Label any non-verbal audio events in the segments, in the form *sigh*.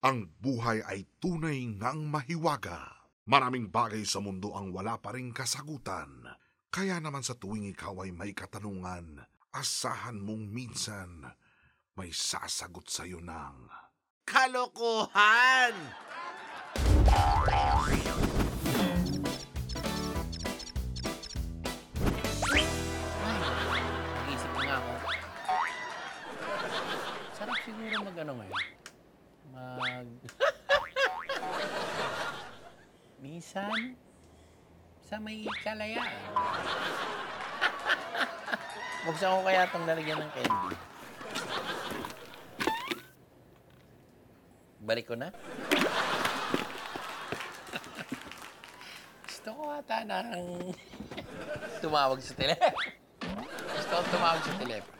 Ang buhay ay tunay ngang mahiwaga. Maraming bagay sa mundo ang wala pa rin kasagutan. Kaya naman sa tuwing ikaw ay may katanungan, asahan mong minsan may sasagot sa'yo ng... Kalokohan! Nag-isip na nga ako. Sarap siguro mag ano ngayon. Sa may kalayaan. *laughs* Buksan ko kaya itong lalagyan ng candy. Balik ko na. Gusto ko ata ng tumawag sa telepono. *laughs* Gusto ko tumawag sa telepono.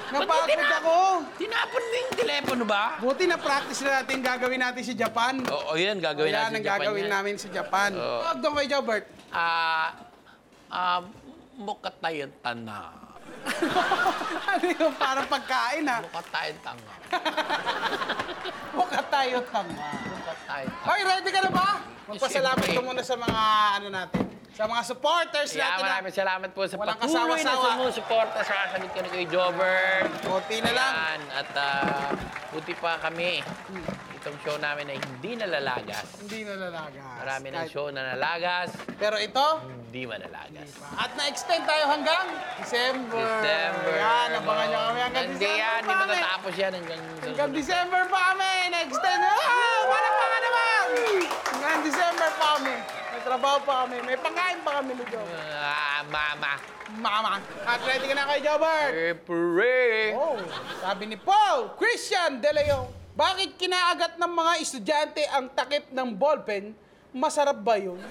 Napagod ako. Tinapon mo yung telepono ba? Buti na practice na natin gagawin natin sa Japan. Oo, yan. Gagawin Yan natin ang sa Japan gagawin yan. namin sa Japan. Oo. Huwag doon kay Jobert. Ah, ah, mukha tayong tana. *laughs* ano yung parang pagkain ha? Mukha tayong tanga. *laughs* Mukha tayo tama. Mukha tayong tanga. Hoy, ready ka na ba? Magpasalamat ka muna sa mga ano natin. Sa mga supporters Yeah, natin. na- maraming salamat po sa Walang patuloy na kasawa-sawa. sumusuporta sa kasamit ko ni Kuya Jobber. Konti na lang. Ayan, At ah, buti pa kami. Itong show namin ay hindi nalalagas. Hindi na lalagas. Marami ng Kahit- show na nalagas, Pero ito, hindi manalagas. at na-extend tayo hanggang December. December. Yan, abangan nyo kami hanggang Hindi December yan, hindi pa kami. matatapos yan hanggang... Hanggang December pa kami! Na-extend! Ah! Palakpakan naman! Hanggang December pa kami. May trabaho pa kami. May pangkain pa kami ni Joe. Ah, mama. Mama. At ready ka na kay Jobert? Prepare. Oh, sabi ni Paul Christian De Leon, bakit kinaagat ng mga estudyante ang takip ng ballpen? Masarap ba yun?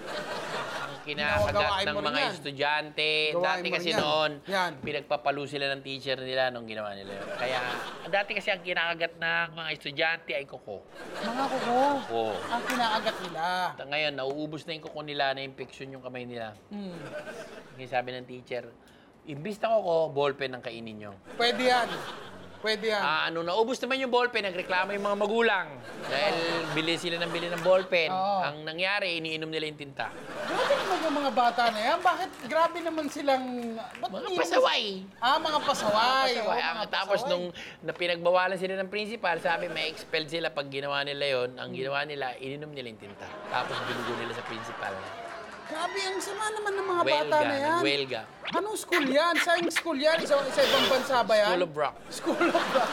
Kinakagat ng mga yan. estudyante. Gawain Dati kasi yan. noon, Yan. pinagpapalo sila ng teacher nila nung ginawa nila yun. Kaya, dati kasi ang kinakagat ng mga estudyante ay kuko. Mga kuko. Kuko. Ang kinaagat nila. At ngayon, nauubos na yung kuko nila, na-infection yung kamay nila. Hmm. Yung sabi ng teacher, imbis na kuko, ballpen ang kainin nyo. Pwede yan. Pwede yan. Ah, ano, naubos naman yung ballpen, nagreklamo yung mga magulang. Dahil bili sila ng bili ng ballpen. Oo. Ang nangyari, iniinom nila yung tinta. Grabe naman yung mga bata na yan. Bakit grabe naman silang... Ba't Mga hindi pasaway. Ah, mga pasaway. Pasaway. Oo, Ang- mga tapos pasaway. nung na pinagbawalan sila ng principal, sabi may expelled sila pag ginawa nila yon. Ang ginawa nila, ininom nila yung tinta. Tapos binugo nila sa principal. Grabe, ang sama naman ng mga bata Welga, na yan. nagwelga. Anong school yan? Saan school yan? Isa, isa ibang bansa ba yan? School of Rock. School of Rock.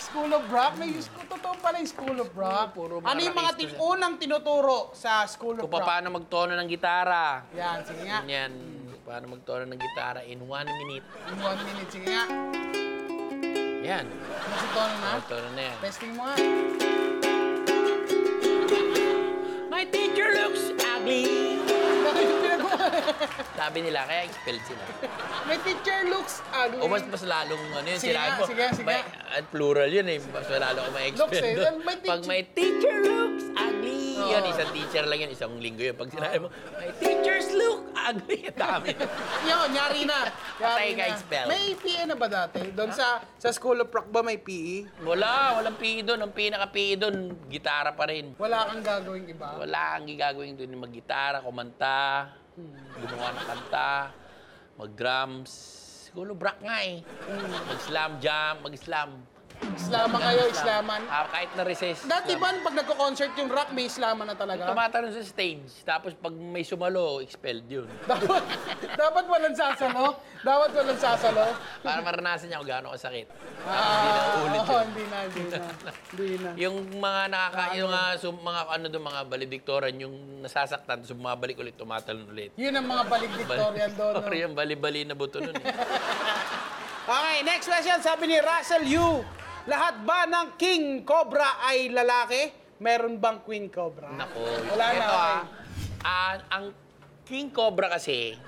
School of Rock? May school, totoo pala yung School of Rock. Puro mga ano yung mga tin unang tinuturo sa School of Kung Rock? paano magtono ng gitara. Yan, sige nga. Yan. Paano magtono ng gitara in one minute. In one minute, sige nga. Yan. Ano si Tono na? Magtono na yan. Testing mo nga. My teacher looks ugly. Yung pinagawa? Sabi nila, kaya expelled sila. My teacher looks ugly. O mas mas lalong ano yun, Sige sila nga, mo. sige, sige. May, at plural yun eh. Mas lalo ko may Looks expel eh, doon. may Pag teacher- may teacher looks ugly. Yun, isang teacher lang yun. Isang linggo yun. Pag sinabi mo, my teachers look ugly. Dami. Yun, nyari na. *laughs* Patay Nyari ka, na. expel. May PE na ba dati? Doon sa sa School of Rock ba may PE? Wala, walang PE doon. Ang pinaka-PE doon, gitara pa rin. Wala kang gagawing iba? Wala ang gagawin doon. Mag-gitara, kumanta, gumawa ng kanta, mag-drums. Siguro brak nga eh. Mag-slam jam, mag-slam. Islama kayo, Islaman. Ah, kahit na recess. Dati ba, pag nagko-concert yung rock, may Islaman na talaga? Tumatalon sa stage, tapos pag may sumalo, expelled yun. *laughs* dapat, dapat walang sasalo? Dapat walang sasalo? Para maranasan niya kung gaano kasakit. Ah, Hindi na ulit oo, yun. hindi na, hindi na. Hindi na. *laughs* Yung mga nakaka, yung mga, sum- mga ano doon, mga valedictorian, yung nasasaktan, tapos bumabalik ulit, tumatalon ulit. Yun ang mga valedictorian doon. no? Sorry, yung bali-bali na buto nun. Eh. *laughs* Okay, next question. Sabi ni Russell Yu, lahat ba ng King Cobra ay lalaki? Meron bang Queen Cobra? Nako. Wala na, Ito ah, ah, ang King Cobra kasi,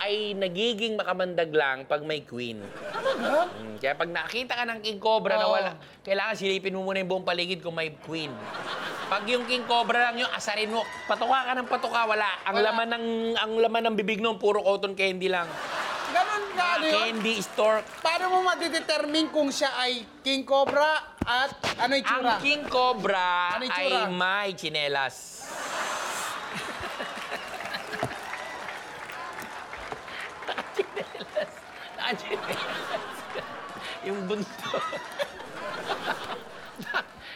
ay nagiging makamandag lang pag may queen. Mm, kaya pag nakita ka ng king cobra na Oo. wala, kailangan silipin mo muna yung buong paligid kung may queen. Pag yung king cobra lang yung asarin mo, patuka ka ng patuka, wala. Ang Wala. laman ng ang laman ng bibig nun, puro cotton candy lang. Ganun ka, ano yun? Candy stork. Paano mo madedetermine kung siya ay king cobra at ano yung tsura? Ang king cobra Ano yung ay tsura? may chinelas. Chinelas. Naka-chinelas. Yung bunto.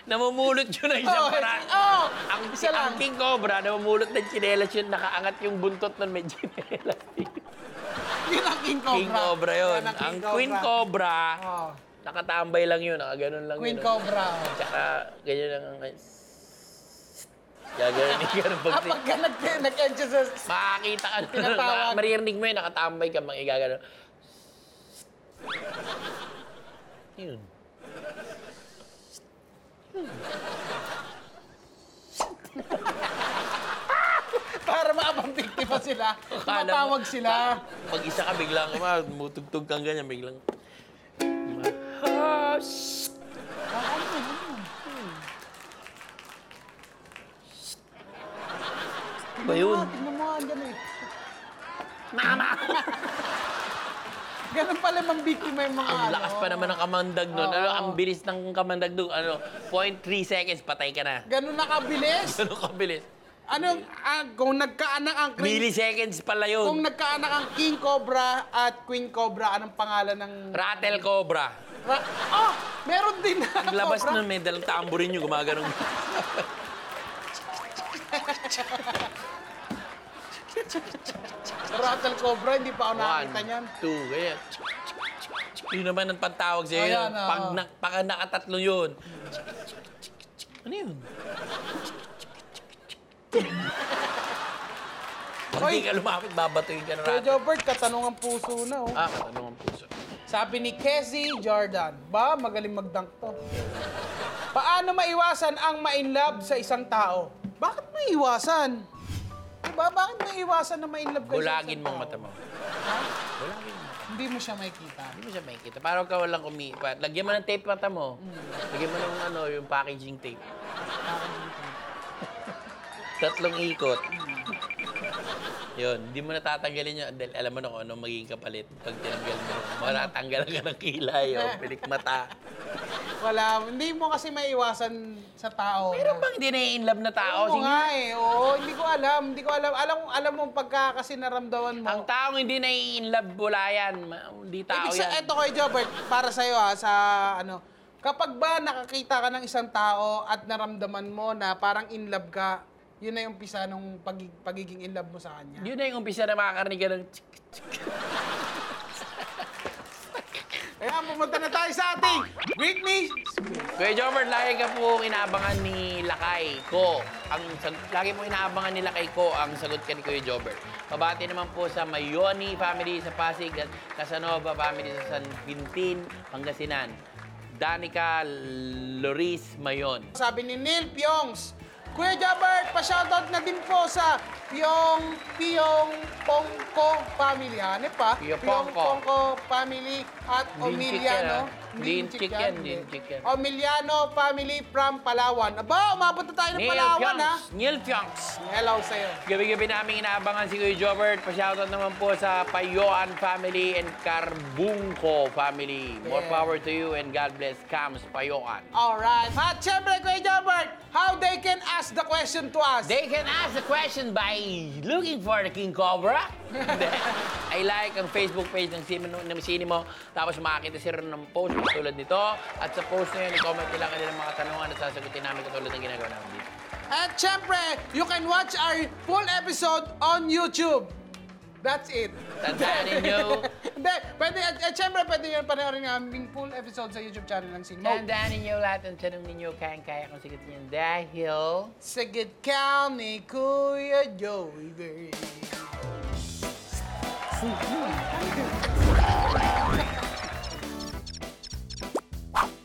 namumulot yun ng isang Oh, paraan. oh, ang, isa lang. ang king cobra, namumulot ng chinelas yun, nakaangat yung buntot nun, may chinelas. Yun king cobra. king cobra yun. Yan Ang king queen cobra, Oh, nakatambay lang yun, nakaganon lang queen yun. cobra. Tsaka, ganyan lang ang... Gagawin ni. Ah, pagka nag- nag-edge sa... Makakita ka na, Tinatawag. ma- maririnig mo yun, nakatambay ka, magigagano. Yun. Para sila. Tumatawag sila. Pag isa ka, biglang, ma, mutugtog kang ganyan, biglang... Ah, shh. Ba yun? Tingnan mo nga, ganun. Mama! Ganun pala mambiktima yung mga Ang ano. lakas pa naman ng kamandag nun. Ano, ang bilis ng kamandag doon. Ano, 0.3 seconds, patay ka na. Ganun nakabilis. *laughs* Ganun kabilis. Ano, ah, kung nagkaanak ang queen, Milliseconds pala kung yun. nagkaanak ang king cobra at queen cobra, anong pangalan ng... Rattle Cobra. Ra- oh, meron din na Ang labas cobra. nun, may dalang tamburin yung gumaganong. *laughs* Rattle cobra, hindi pa ako nakakita One, niyan. two, ganyan. Yun naman ang pantawag sa'yo. Ayan, yun. oo. Pag, na, pag nakatatlo yun. Ano yun? Pag di ka lumapit, babatuin ka ng Kuya rattle. Jobert, katanungan puso na oh. Ah, ang puso? Sabi ni Kessie Jordan, ba magaling magdunk to? Paano maiwasan ang ma-inlove sa isang tao? Bakit maiwasan? Diba? Bakit maiwasan na ma-inlove ka sa Bulagin isang mong tao? mata mo. Bulagin mo. Hindi mo siya makikita. Hindi mo siya makikita. Parang ka walang umiipat. Lagyan mo ng tape mata mo. Lagyan mo ng ano, yung packaging tape. Tatlong ikot. Yun, hindi mo natatanggalin yun. Dahil alam mo na kung ano magiging kapalit pag tinanggal mo. Matatanggalan ka ng kilay o *laughs* pilik mata. Wala, hindi mo kasi maiwasan sa tao. Meron bang hindi na-in-love na tao? Oo Sige. nga eh. Oo, hindi ko alam. Hindi ko alam. Alam, alam mo pagka kasi naramdaman mo. Ang taong hindi na-in-love, bulayan. Ma- Hindi tao Ibig sa, yan. eto kay Jobert, para sa'yo ha, sa ano, kapag ba nakakita ka ng isang tao at naramdaman mo na parang in love ka, yun na yung umpisa ng pagig- pagiging in love mo sa kanya. Yun na yung umpisa na makakarinig ka ng... tsk, tsk. Kaya pumunta na tayo sa ating Britney Kuya Jobert, lagi ka po inaabangan ni Lakay ko. Ang sag- lagi po inaabangan ni Lakay ko ang sagot ka ni Kuya Jobert. Mabati naman po sa Mayoni family sa Pasig at Casanova family sa San Quintin, Pangasinan. Danica Loris Mayon. Sabi ni Neil Pyongs, Kuya Jobert, pa-shoutout na din po sa Pyong Pyong Pongko family. Hanip pa. Pio Pyong Pongko. Pongko family at Omiliano. Din chick yan, din chick yan. Omiliano family from Palawan. Aba, umabot na tayo ng Neil Palawan ha. Pionks. Neil Pionks. Hello sa'yo. Gabi-gabi namin inaabangan si Kuya Jobert. Pa-shoutout naman po sa Payoan family and Carbungco family. More Yeah. power to you and God bless Cams Payoan. Alright. At syempre, Kuya Jobert, how they can ask the question to us? They can ask the question by looking for the King Cobra. Hindi. *laughs* I like ang Facebook page ng Sino ng Sini mo. Tapos makakita sila ng post tulad nito. At sa post na yun, i-comment nila kanilang mga tanungan at sasagutin namin katulad ng ginagawa namin dito. At syempre, you can watch our full episode on YouTube. That's it. Tandaan ninyo. *laughs* Hindi, pwede, at, at syempre, pwede yun panoorin ang aming full episode sa YouTube channel ng Sing Mo. Tandaan ninyo lahat ng tanong ninyo, kayang-kaya kung sagutin niyo dahil... Sigit ka ni Kuya Joey,